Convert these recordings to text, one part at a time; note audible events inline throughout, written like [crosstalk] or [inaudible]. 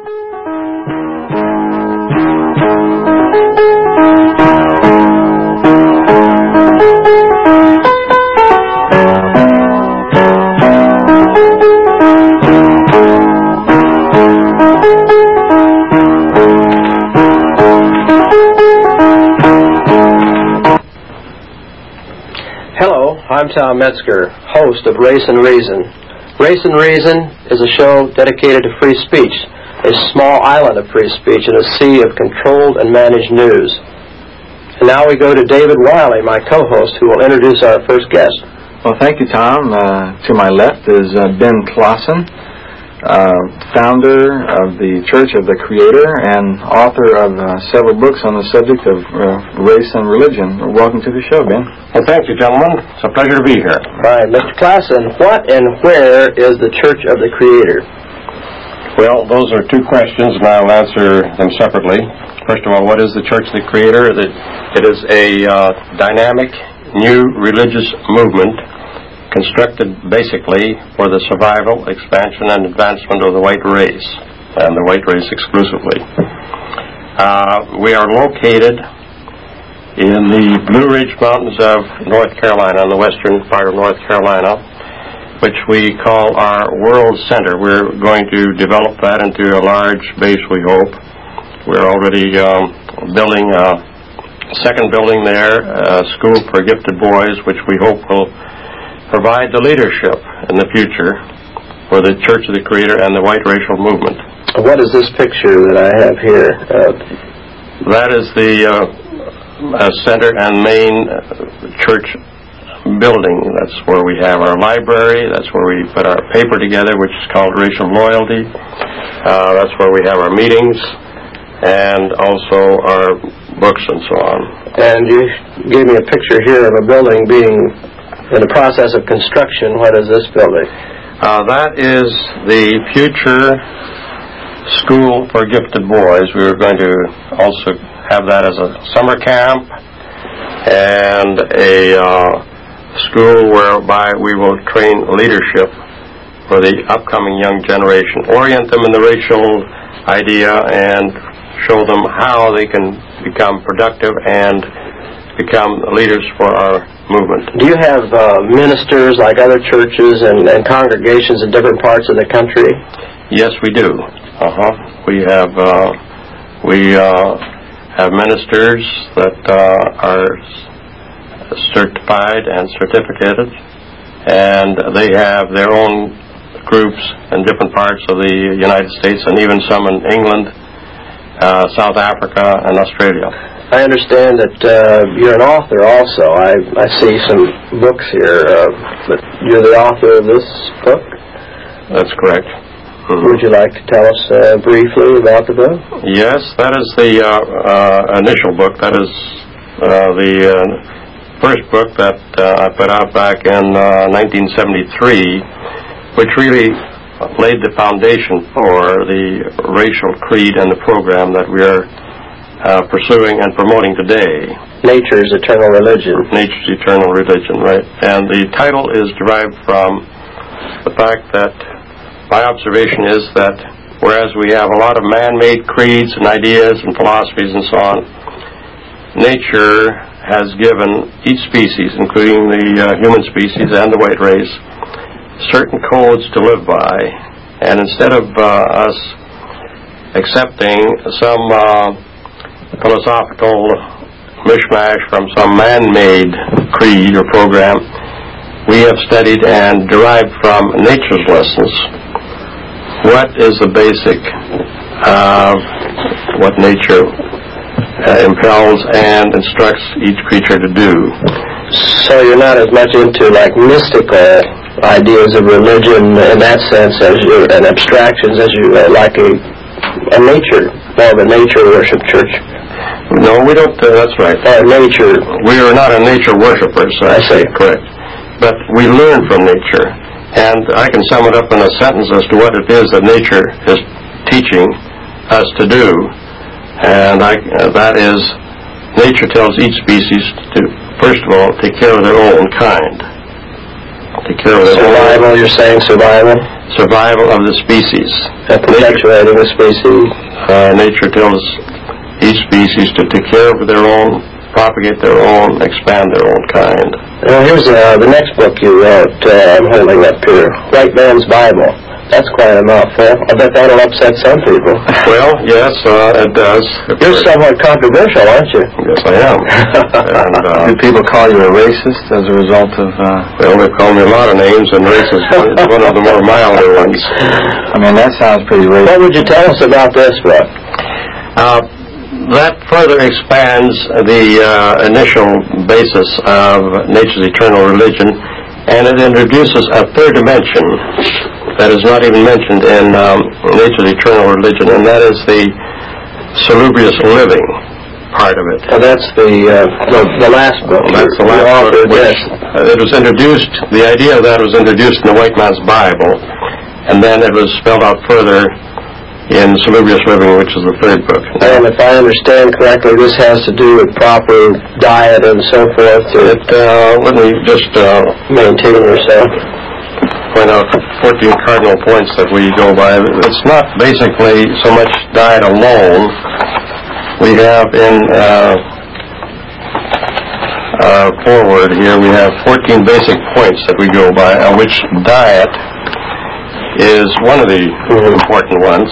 Hello, I'm Tom Metzger, host of Race and Reason. Race and Reason is a show dedicated to free speech, a small island of free speech in a sea of controlled and managed news. And now we go to David Wiley, my co-host, who will introduce our first guest. Well, thank you, Tom. Uh, to my left is uh, Ben Klassen, uh, founder of the Church of the Creator and author of uh, several books on the subject of uh, race and religion. Welcome to the show, Ben. Well, thank you, gentlemen. It's a pleasure to be here. All right, Mr. Klassen, what and where is the Church of the Creator? Well, those are two questions, and I'll answer them separately. First of all, what is the Church of the Creator? It it is a uh, dynamic, new religious movement constructed basically for the survival, expansion, and advancement of the white race, and the white race exclusively. Uh, we are located in the Blue Ridge Mountains of North Carolina, on the western part of North Carolina, which we call our World Center. We're going to develop that into a large base, we hope. We're already um, building a second building there, a school for gifted boys, which we hope will provide the leadership in the future for the Church of the Creator and the white racial movement. What is this picture that I have here? Uh, That is the uh, uh, center and main uh, church building. That's where we have our library. That's where we put our paper together, which is called Racial Loyalty. Uh, that's where we have our meetings and also our books and so on. and you gave me a picture here of a building being in the process of construction. What is this building? Uh, that is the future school for gifted boys. We were going to also have that as a summer camp and a uh, school whereby we will train leadership for the upcoming young generation, orient them in the racial idea and show them how they can become productive and become leaders for our movement. Do you have uh, ministers like other churches and, and congregations in different parts of the country? Yes, we do. Uh-huh. We have uh, we uh, have ministers that uh, are certified and certificated, and they have their own groups in different parts of the United States, and even some in England, uh, South Africa, and Australia. I understand that uh, you're an author also. I, I see some books here, uh, but you're the author of this book. That's correct. Mhm. Would you like to tell us uh, briefly about the book? Yes, that is the uh, uh, initial book. That is uh, the uh, first book that uh, I put out back in uh, 1973, which really laid the foundation for the racial creed and the program that we are uh, pursuing and promoting today. Nature's Eternal Religion. Nature's Eternal Religion, right? And the title is derived from the fact that my observation is that whereas we have a lot of man-made creeds and ideas and philosophies and so on, nature has given each species, including the uh, human species and the white race, certain codes to live by. And instead of uh, us accepting some uh, philosophical mishmash from some man-made creed or program, we have studied and derived from nature's lessons what is the basic of what nature uh, impels and instructs each creature to do. So you're not as much into like mystical ideas of religion in that sense as you and abstractions as you uh, like a, a nature, more of a nature worship church. No, we don't. Uh, that's right. Uh, nature. We are not a nature worshippers. I say Correct. But we learn from nature, and I can sum it up in a sentence as to what it is that nature is teaching us to do, and I, uh, that is, nature tells each species to first of all take care of their own kind. Take care of their own. Survival, you're saying survival? survival of the species. And perpetuating the species. Uh, nature tells each species to take care of their own, propagate their own, expand their own kind. Now, here's uh, the next book you wrote. Uh, I'm holding up here. White Man's Bible. That's quite a mouthful. I bet that'll upset some people. [laughs] Well, yes, uh, it does. You're somewhat controversial, aren't you? Yes, I am. and, uh, [laughs] Do people call you a racist as a result of? Uh, well, they've called me a lot of names, and racist is one of the more milder ones. [laughs] I mean, that sounds pretty racist. What would you tell us about this book? Uh, that further expands the uh, initial basis of nature's eternal religion, and it introduces a third dimension that is not even mentioned in um, nature's eternal religion, and that is the salubrious living part of it. Well, that's the, uh, the the last book. That's the last book, authored which uh, it was introduced. The idea of that was introduced in the White Man's Bible, and then it was spelled out further in Salubrious Living, which is the third book. And if I understand correctly, this has to do with proper diet and so forth It, uh, let me just uh, maintain yourself. Point out 14 cardinal points that we go by. It's not basically so much diet alone. We have in uh, uh, forward here, we have 14 basic points that we go by, of which diet is one of the important ones.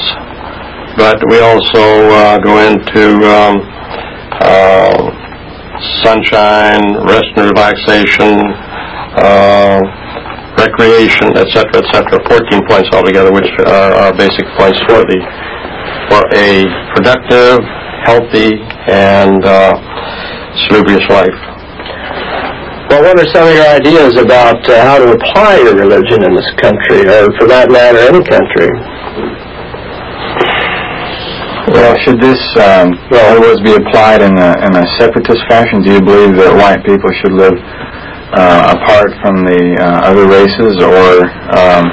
But we also uh, go into um, uh, sunshine, rest and relaxation, recreation, etc., etc. 14 points altogether, which are our basic points for the for a productive, healthy, and uh, salubrious life. Well, what are some of your ideas about uh, how to apply your religion in this country, or for that matter, any country? Well, should this, um, in other words, be applied in a, in a separatist fashion? Do you believe that white people should live uh, apart from the uh, other races, or? Um,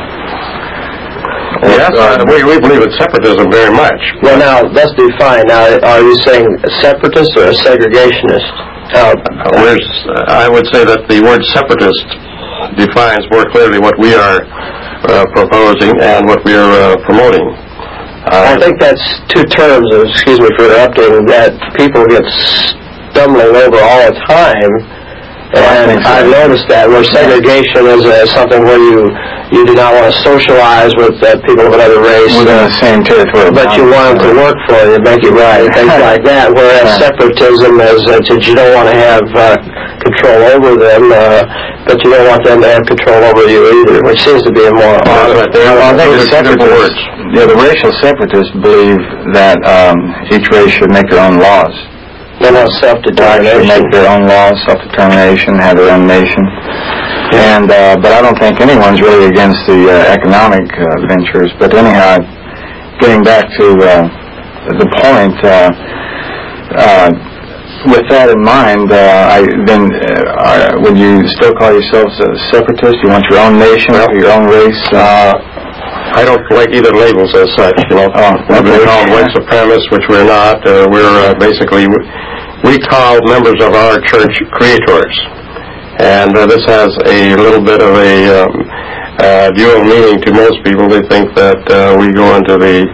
or Yes, uh, we, we believe in separatism very much. Well, now, let's define. Now, are you saying separatist or a segregationist? Uh, Whereas, I would say that the word separatist defines more clearly what we are uh, proposing and what we are uh, promoting. I Uh, think that's two terms, uh, excuse me for interrupting, that people get stumbling over all the time. I And think so. I've noticed that where segregation is uh, something where you you do not want to socialize with uh, people of another race, within uh, the same territory? but you want them to work for you, make you right, things like that. Whereas Right. separatism is that you don't want to have uh, control over them, uh, but you don't want them to have control over you either, which seems to be a more That's right. There Well, I think the Those are separatists, yeah, the racial separatists believe that um, each race should make their own laws. They're not self-determination. make their own laws, self-determination, have their own nation. And uh, but I don't think anyone's really against the uh, economic uh, ventures. But anyhow, getting back to uh, the point. Uh, uh, with that in mind, uh, I, then uh, would you still call yourselves a separatist? You want your own nation, your own race? I don't like either labels as such, you know. Oh, we're okay. called white supremacists, which we're not. Uh, we're uh, basically, we call members of our church creators. And uh, this has a little bit of a um, uh, dual meaning to most people. They think that uh, we go into the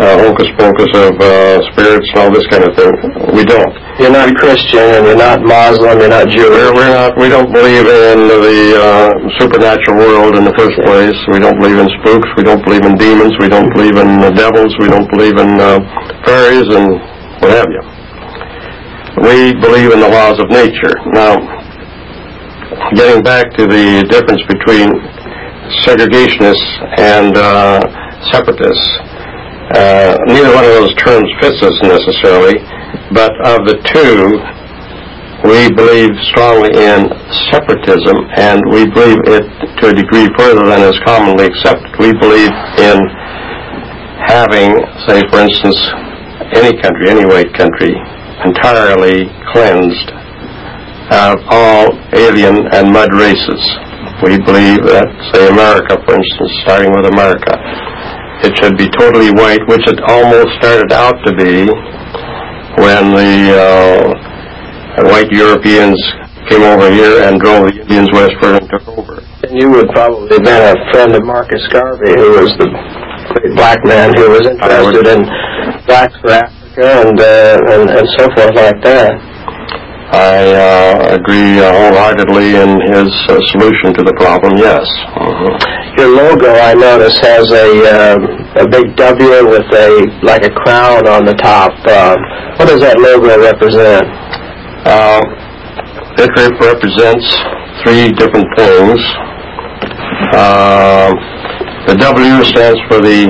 hocus pocus of uh, spirits and all this kind of thing. We don't. You're not Christian, and you're not Muslim, you're not We're, Jewish. we're not, we don't believe in the uh, supernatural world in the first place. We don't believe in spooks. We don't believe in demons. We don't believe in uh, devils. We don't believe in uh, fairies and what have you. We believe in the laws of nature. Now, getting back to the difference between segregationists and uh, separatists, uh, neither one of those terms fits us necessarily, but of the two, we believe strongly in separatism, and we believe it to a degree further than is commonly accepted. We believe in having, say, for instance, any country, any white country, entirely cleansed of all alien and mud races. We believe that, say, America, for instance, starting with America, it should be totally white, which it almost started out to be when the uh, white Europeans came over here and drove the Indians westward and took over. And you would probably have been a friend of Marcus Garvey, who was the great black man who was interested in blacks for Africa and, uh, and, and so forth like that. I uh, agree uh, wholeheartedly in his uh, solution to the problem, yes. Mhm. Your logo, I notice, has a a big W with a like a crown on the top. Um, what does that logo represent? Uh, It rep- represents three different things. Uh, The W stands for the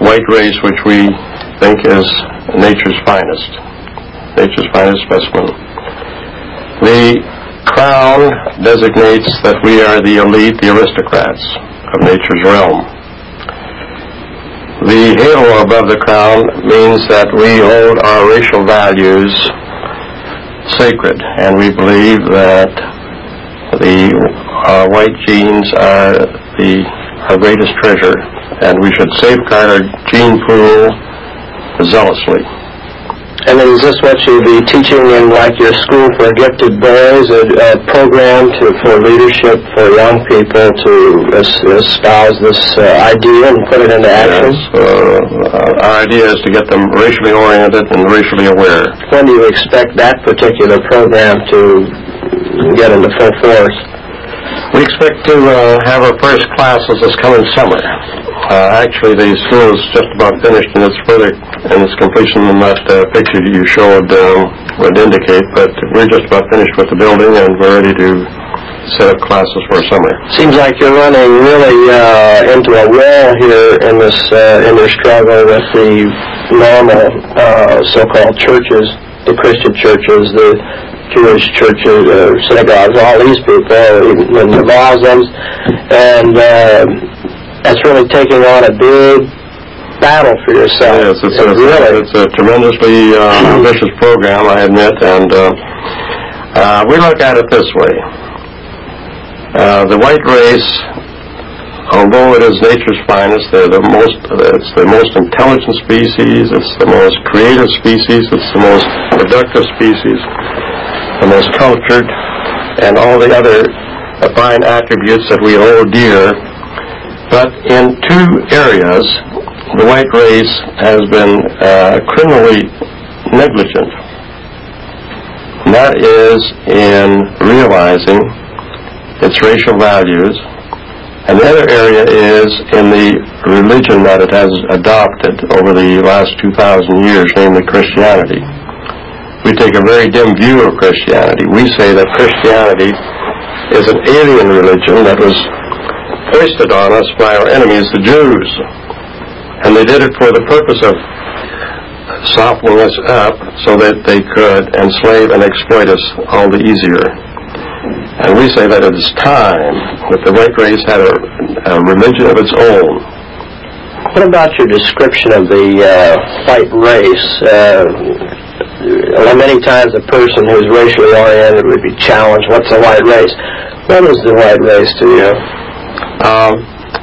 white race, which we think is nature's finest, nature's finest specimen. The crown designates that we are the elite, the aristocrats of nature's realm. The halo above the crown means that we hold our racial values sacred, and we believe that the uh, white genes are the our greatest treasure, and we should safeguard our gene pool zealously. And then is this what you'd be teaching in like your school for gifted boys, a, a program to for leadership for young people to espouse this uh, idea and put it into action? Yes, uh, our idea is to get them racially oriented and racially aware. When do you expect that particular program to get into full force? We expect to uh, have our first classes this coming summer. Uh, actually, the school is just about finished and it's further in its completion than that uh, picture you showed um, would indicate, but we're just about finished with the building and we're ready to set up classes for summer. Seems like you're running really into a wall here in this in your struggle with the normal so-called churches, the Christian churches, the Jewish churches, uh, synagogues, all these people, even the Muslims, and uh, that's really taking on a big battle for yourself. Yes, it's a, really. it's a tremendously uh, ambitious program, I admit, and uh, uh, we look at it this way. Uh, the white race, although it is nature's finest, they're the most, it's the most intelligent species, it's the most creative species, it's the most productive species, the most cultured, and all the other fine attributes that we hold dear. But in two areas, the white race has been uh, criminally negligent. That is in realizing its racial values, and the other area is in the religion that it has adopted over the last 2,000 years, namely Christianity. Take a very dim view of Christianity. We say that Christianity is an alien religion that was foisted on us by our enemies, the Jews. And they did it for the purpose of softening us up so that they could enslave and exploit us all the easier. And we say that it is time that the white race had a, a religion of its own. What about your description of the uh, white race? Uh, many times a person who's racially oriented would be challenged, what's a white race? What is the white race to you? Um,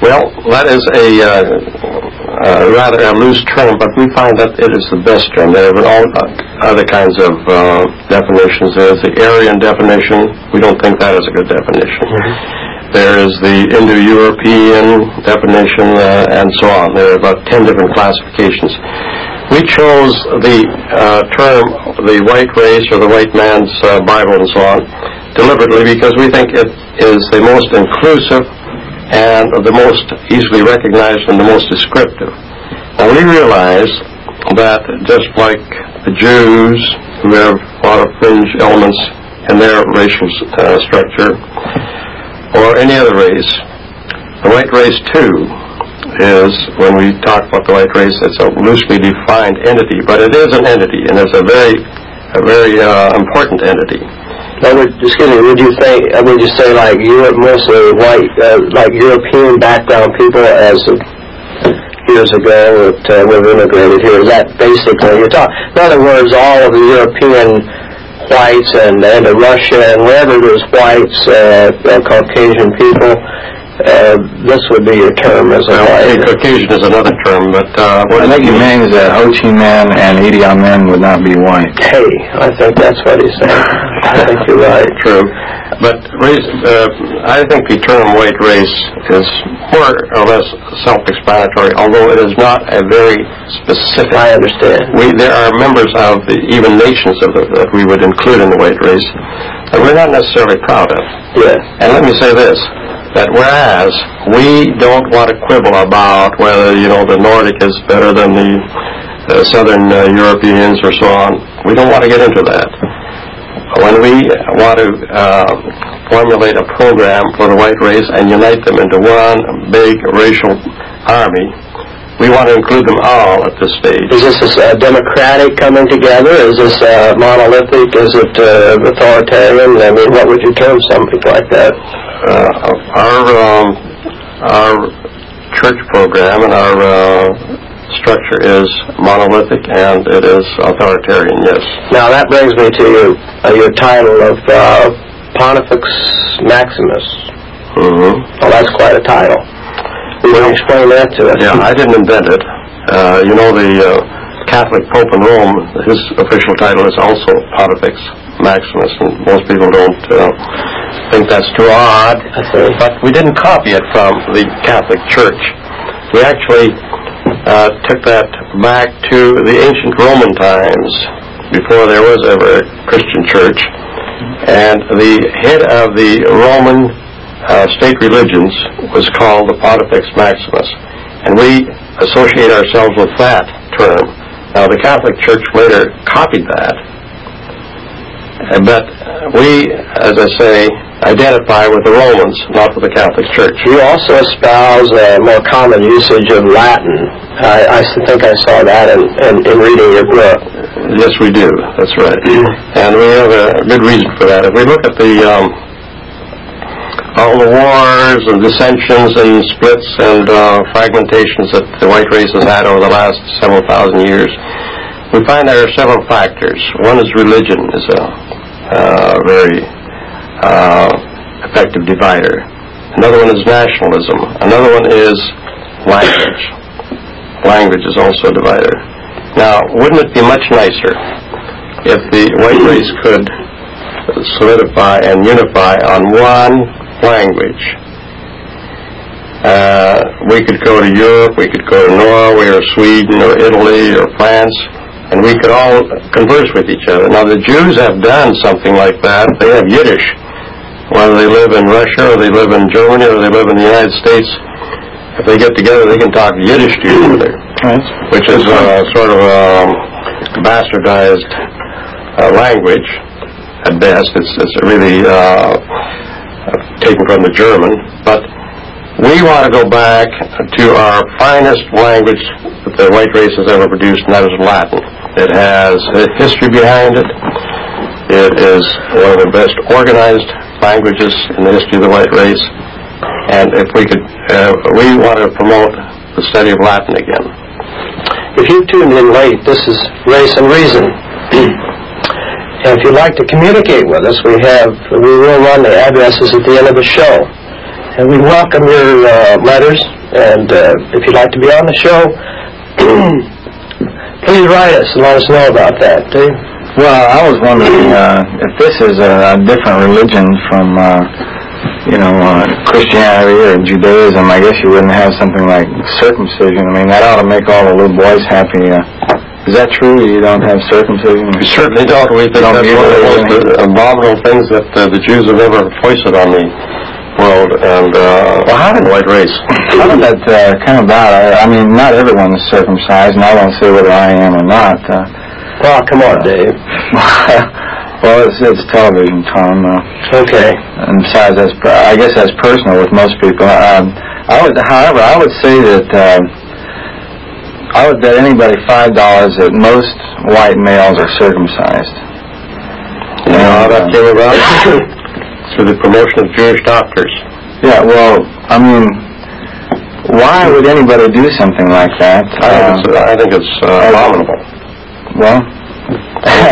well, that is a uh, uh, rather a loose term, but we find that it is the best term. There are all uh, other kinds of uh, definitions. There's the Aryan definition. We don't think that is a good definition. There is the Indo-European definition, uh, and so on. There are about ten different classifications. We chose the uh, term the white race or the white man's uh, Bible and so on deliberately because we think it is the most inclusive and the most easily recognized and the most descriptive. Now we realize that just like the Jews, who have a lot of fringe elements in their racial uh, structure, or any other race, the white race too is, when we talk about the white race, it's a loosely defined entity, but it is an entity, and it's a very, a very uh, important entity. Now, would, excuse me, would you think, uh, would you say like Europe, mostly white, uh, like European background people as years ago that uh, were immigrated here? Is that basically, you're talking, in other words, all of the European whites and, and the Russia and wherever there's whites, uh, Caucasian people, this would be your term as a Well, I. Caucasian is another term, but uh, what I think he means that Ho Chi Minh and Idi Amin would not be white. Hey, I think that's what he's saying. I think you're right. [laughs] True. But race, uh, I think the term white race is more or less self-explanatory, although it is not a very specific. I understand. We, there are members of the even nations of the, that we would include in the white race that we're not necessarily proud of. Yes. And let me say this, that whereas we don't want to quibble about whether, you know, the Nordic is better than the uh, Southern uh, Europeans or so on, we don't want to get into that. When we want to uh, formulate a program for the white race and unite them into one big racial army, we want to include them all at this stage. Is this a democratic coming together? Is this monolithic? Is it uh, authoritarian? I mean, what would you term something like that? Uh, our um, our church program and our uh, structure is monolithic and it is authoritarian. Yes. Now that brings me to your, uh, your title of uh, Pontifex Maximus. Mm-hmm. Well, that's quite a title. You explain that to us? Yeah, I didn't invent it. Uh, you know, the uh, Catholic Pope in Rome, his official title is also Pontifex Maximus, and most people don't uh, think that's too odd. But we didn't copy it from the Catholic Church. We actually uh, took that back to the ancient Roman times, before there was ever a Christian church. And the head of the Roman uh, state religions was called the Pontifex Maximus. And we associate ourselves with that term. Now, the Catholic Church later copied that. But we, as I say, identify with the Romans, not with the Catholic Church. You also espouse a more common usage of Latin. I think I saw that in, in, in reading your book. Yes, we do. That's right. And we have a good reason for that. If we look at the um, all the wars and dissensions and splits and uh, fragmentations that the white race has had over the last several thousand years, we find there are several factors. One is religion is a uh, very uh, effective divider. Another one is nationalism. Another one is language. Language is also a divider. Now, wouldn't it be much nicer if the white race could solidify and unify on one language? Uh, we could go to Europe, we could go to Norway or Sweden or Italy or France, and we could all converse with each other. Now, the Jews have done something like that. They have Yiddish. Whether they live in Russia or they live in Germany or they live in the United States, if they get together, they can talk Yiddish to each other which is uh, sort of um, bastardized uh, language at best. It's, it's really uh, taken from the German. But we want to go back to our finest language that the white race has ever produced, and that is Latin. It has a history behind it. It is one of the best organized languages in the history of the white race. And if we could, uh, we want to promote the study of Latin again. If you tuned in late, this is Race and Reason. and if you'd like to communicate with us, we have, we will run the addresses at the end of the show. And we welcome your uh, letters, and uh, if you'd like to be on the show, [clears throat] please write us and let us know about that. too. Well, I was wondering uh, if this is a, a different religion from, uh, you know, uh, Christianity or Judaism. I guess you wouldn't have something like circumcision. I mean, that ought to make all the little boys happy. Uh, is that true? You don't have circumcision? We certainly don't. We think Don't that's you one of the most abominable things that uh, the Jews have ever foisted on the world. And, uh, well, how did white race? How did that uh, come about? I, I mean, not everyone is circumcised, and I won't say whether I am or not. Uh, Oh, come on, Dave. [laughs] well, it's, it's television, Tom. Uh, Okay. and besides, that's I guess that's personal with most people. Um, I would, however, I would say that uh, I would bet anybody five dollars that most white males are circumcised. You know how that And, uh, came about? [laughs] Through the promotion of Jewish doctors. Yeah, well, I mean, why would anybody do something like that? I think it's, I think it's uh, abominable. Well,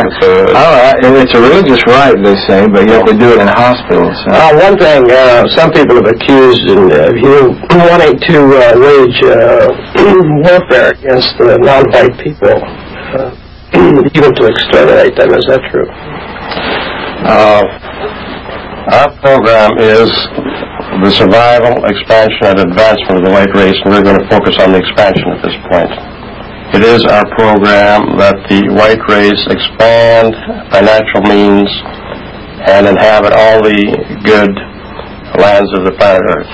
It's, uh, I don't know, it's a religious right, they say, but yet they do it in hospitals. Uh, Uh, one thing, uh, some people have accused uh, you wanting to uh, wage uh, [clears throat] warfare against the non-white people, uh, [clears throat] even to exterminate them. Is that true? Our program is the survival, expansion, and advancement of the white race, and we're going to focus on the expansion at this point. It is our program that the white race expand by natural means and inhabit all the good lands of the planet Earth,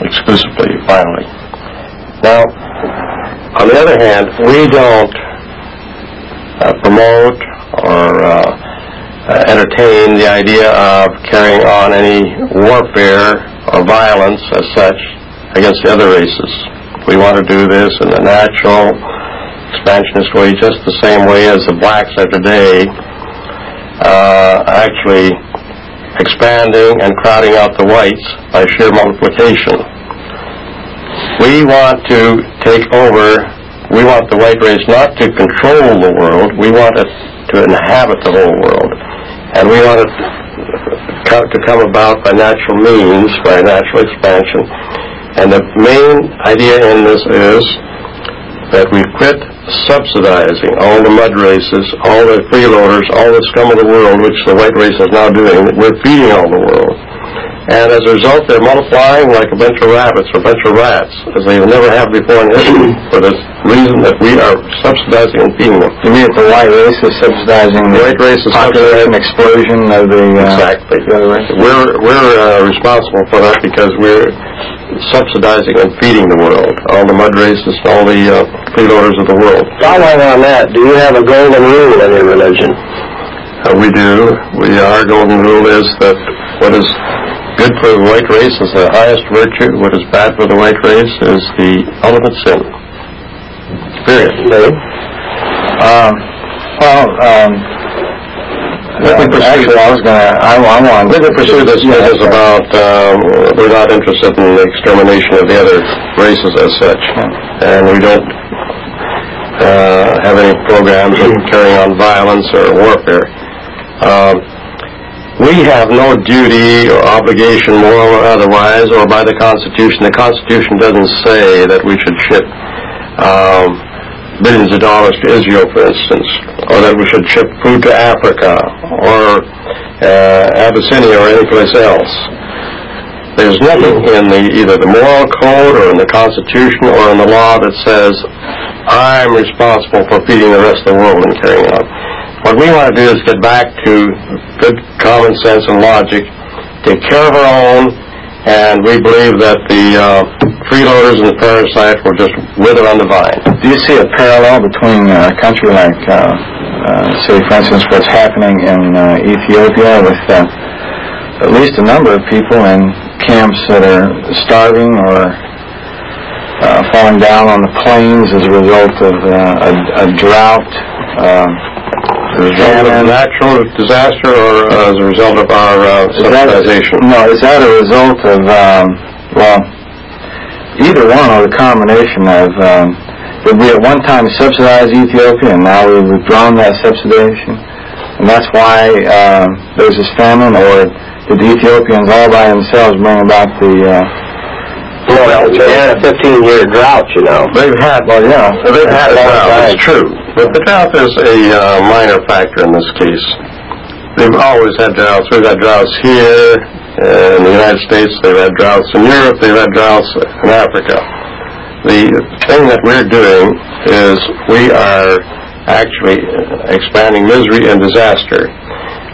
exclusively, finally. Now, on the other hand, we don't uh, promote or uh, entertain the idea of carrying on any warfare or violence as such against the other races. We want to do this in a natural, expansionist way, just the same way as the blacks are today, uh, actually expanding and crowding out the whites by sheer multiplication. We want to take over, we want the white race not to control the world, we want it to inhabit the whole world. And we want it to come about by natural means, by natural expansion. And the main idea in this is that we quit subsidizing all the mud races, all the freeloaders, all the scum of the world, which the white race is now doing. We're feeding all the world. And as a result, they're multiplying like a bunch of rabbits or a bunch of rats, as they never have before in history, [clears throat] for the reason that we are subsidizing and feeding them. You mean that the white race is subsidizing The white race is population explosion of the... Uh, Exactly. the? We're, we're uh, responsible for that because we're subsidizing and feeding the world, all the mud races, all the uh, freeloaders of the world. Following on that, do you have a golden rule in your religion? Uh, we do. We, our golden rule is that what is good for the white race is the highest virtue. What is bad for the white race is the ultimate sin. Period. Dave? Um, well, um, Let me pursue- actually, I was gonna, I, I want... Can pursue this Yeah, about, um, we're not interested in the extermination of the other races as such. And we don't uh, have any programs of carrying on violence or warfare. Um, we have no duty or obligation, moral or otherwise, or by the Constitution. The Constitution doesn't say that we should ship um, billions of dollars to Israel, for instance, or that we should ship food to Africa or uh, Abyssinia or anyplace else. There's nothing in the either the moral code or in the Constitution or in the law that says I'm responsible for feeding the rest of the world and carrying on. What we want to do is get back to good common sense and logic, take care of our own, and we believe that the uh, freeloaders and the parasites will just wither on the vine. Do you see a parallel between uh, a country like, uh, uh, say, for instance, what's happening in uh, Ethiopia with uh, at least a number of people in camps that are starving or uh, falling down on the plains as a result of a, a drought? Uh, As a result of famine? natural disaster or as a result of our uh, Is subsidization? No, is that a result of, um, well, either one or the combination of, um, did we at one time subsidize Ethiopia and now we've withdrawn that subsidization? And that's why um, there's this famine, or did the Ethiopians all by themselves bring about the, uh, Well, we had a 15-year drought, you know. They've had, well, yeah, they've had a drought, it's true. But the drought is a uh, minor factor in this case. They've always had droughts. We've had droughts here uh, in the United States. They've had droughts in Europe. They've had droughts in Africa. The thing that we're doing is we are actually expanding misery and disaster.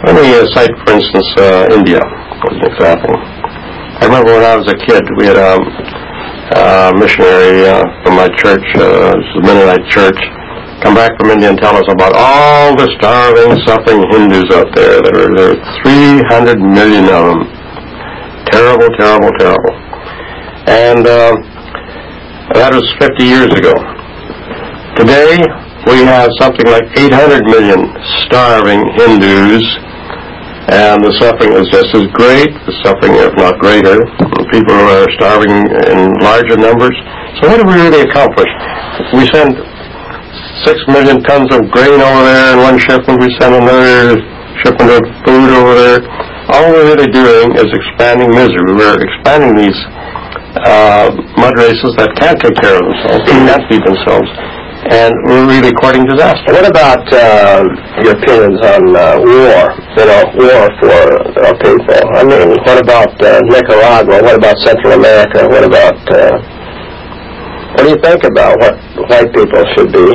Let me uh, cite, for instance, uh, India as an example. I remember when I was a kid, we had a uh, missionary uh, from my church, uh, Mennonite church, come back from India and tell us about all the starving, suffering Hindus out there. There are, there are 300 million of them. Terrible, terrible, terrible. And uh, that was 50 years ago. Today, we have something like 800 million starving Hindus, and the suffering is just as great, the suffering if not greater. People are starving in larger numbers. So what have we really accomplished? We send six million tons of grain over there in one shipment, we send another shipment of food over there. All we're really doing is expanding misery. We're expanding these uh, mud races that can't take care of themselves, can't [clears throat] feed themselves. and we're really courting disaster. What about uh, your opinions on uh, war? You know, war for our people. I mean, what about uh, Nicaragua? What about Central America? What about? Uh, what do you think about what white people should be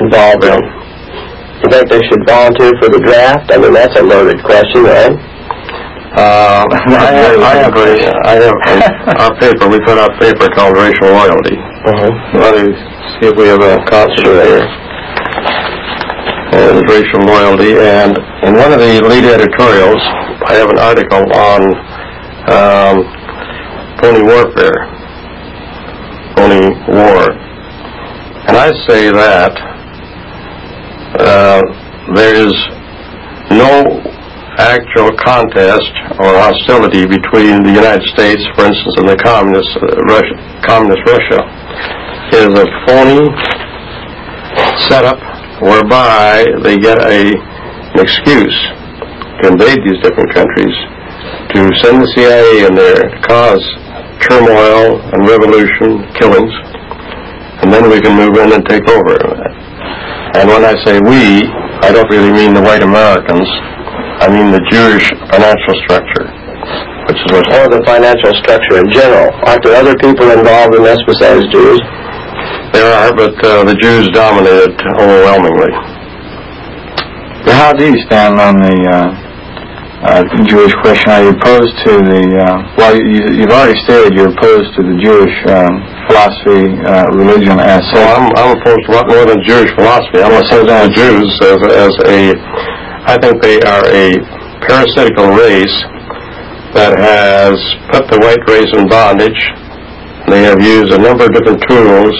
involved in? You think they should volunteer for the draft? I mean, that's a loaded question, right? Uh, I have, I have, a, I have in our paper. We put out a paper called Racial Loyalty. Uh-huh. Let me see if we have a here. And racial loyalty, and in one of the lead editorials, I have an article on um, phony warfare, phony war, and I say that uh, there is no actual contest or hostility between the United States, for instance, and the communist uh, Russia. Communist Russia is a phony setup whereby they get a, an excuse to invade these different countries, to send the CIA in there, to cause turmoil and revolution, killings, and then we can move in and take over. And when I say we, I don't really mean the white Americans. I mean the Jewish financial structure, which is what Or the financial structure in general. Aren't there other people involved in this besides Jews? there are, but uh, the Jews dominate it overwhelmingly. How do you stand on the uh, uh, Jewish question? Are you opposed to the, uh, well, you, you've already stated you're opposed to the Jewish um, philosophy, uh, religion as So such. I'm, I'm opposed to a lot more than Jewish philosophy. I'm opposed to the Jews as, as a, I think they are a parasitical race that has put the white race in bondage. They have used a number of different tools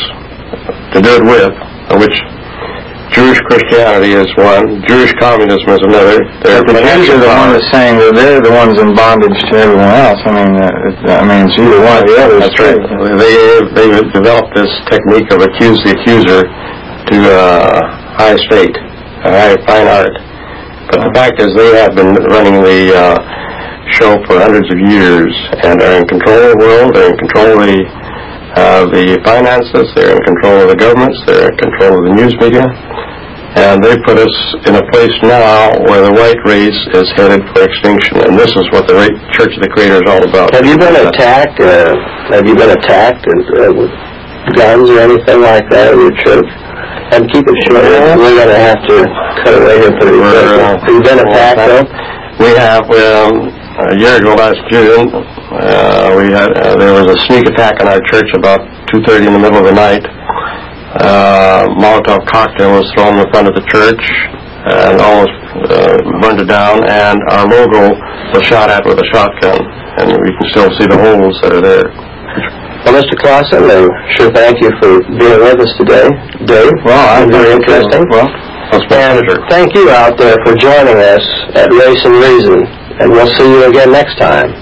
to do it with, which Jewish Christianity is one, Jewish communism is another. They're But the Jews are the ones that's saying that they're the ones in bondage to everyone else. I mean, uh, I mean, it's either one or the other. That's right. They they have developed this technique of accuse the accuser to uh, high state, a high fine art. But the fact is, they have been running the uh, show for hundreds of years and are in control of the world. They're in control of the uh, the finances. They're in control of the governments. They're in control of the news media. And they put us in a place now where the white race is headed for extinction. And this is what the ra- Church of the Creator is all about. Have you been attacked? Uh, have you been attacked uh, with guns or anything like that in your church? And keep it short. We're going to have to cut it right here pretty quick. uh, Have you been attacked though? We have, um, a year ago last June, uh, we had, uh, there was a sneak attack on our church about 2.30 in the middle of the night. Uh, Molotov cocktail was thrown in the front of the church and almost uh, burned it down, and our logo was shot at with a shotgun, and we can still see the holes that are there. Well, Mr. Klassen, I sure thank you for being with us today. Dave? Well, I'm very interesting. Well, And thank you out there for joining us at Race and Reason, and we'll see you again next time.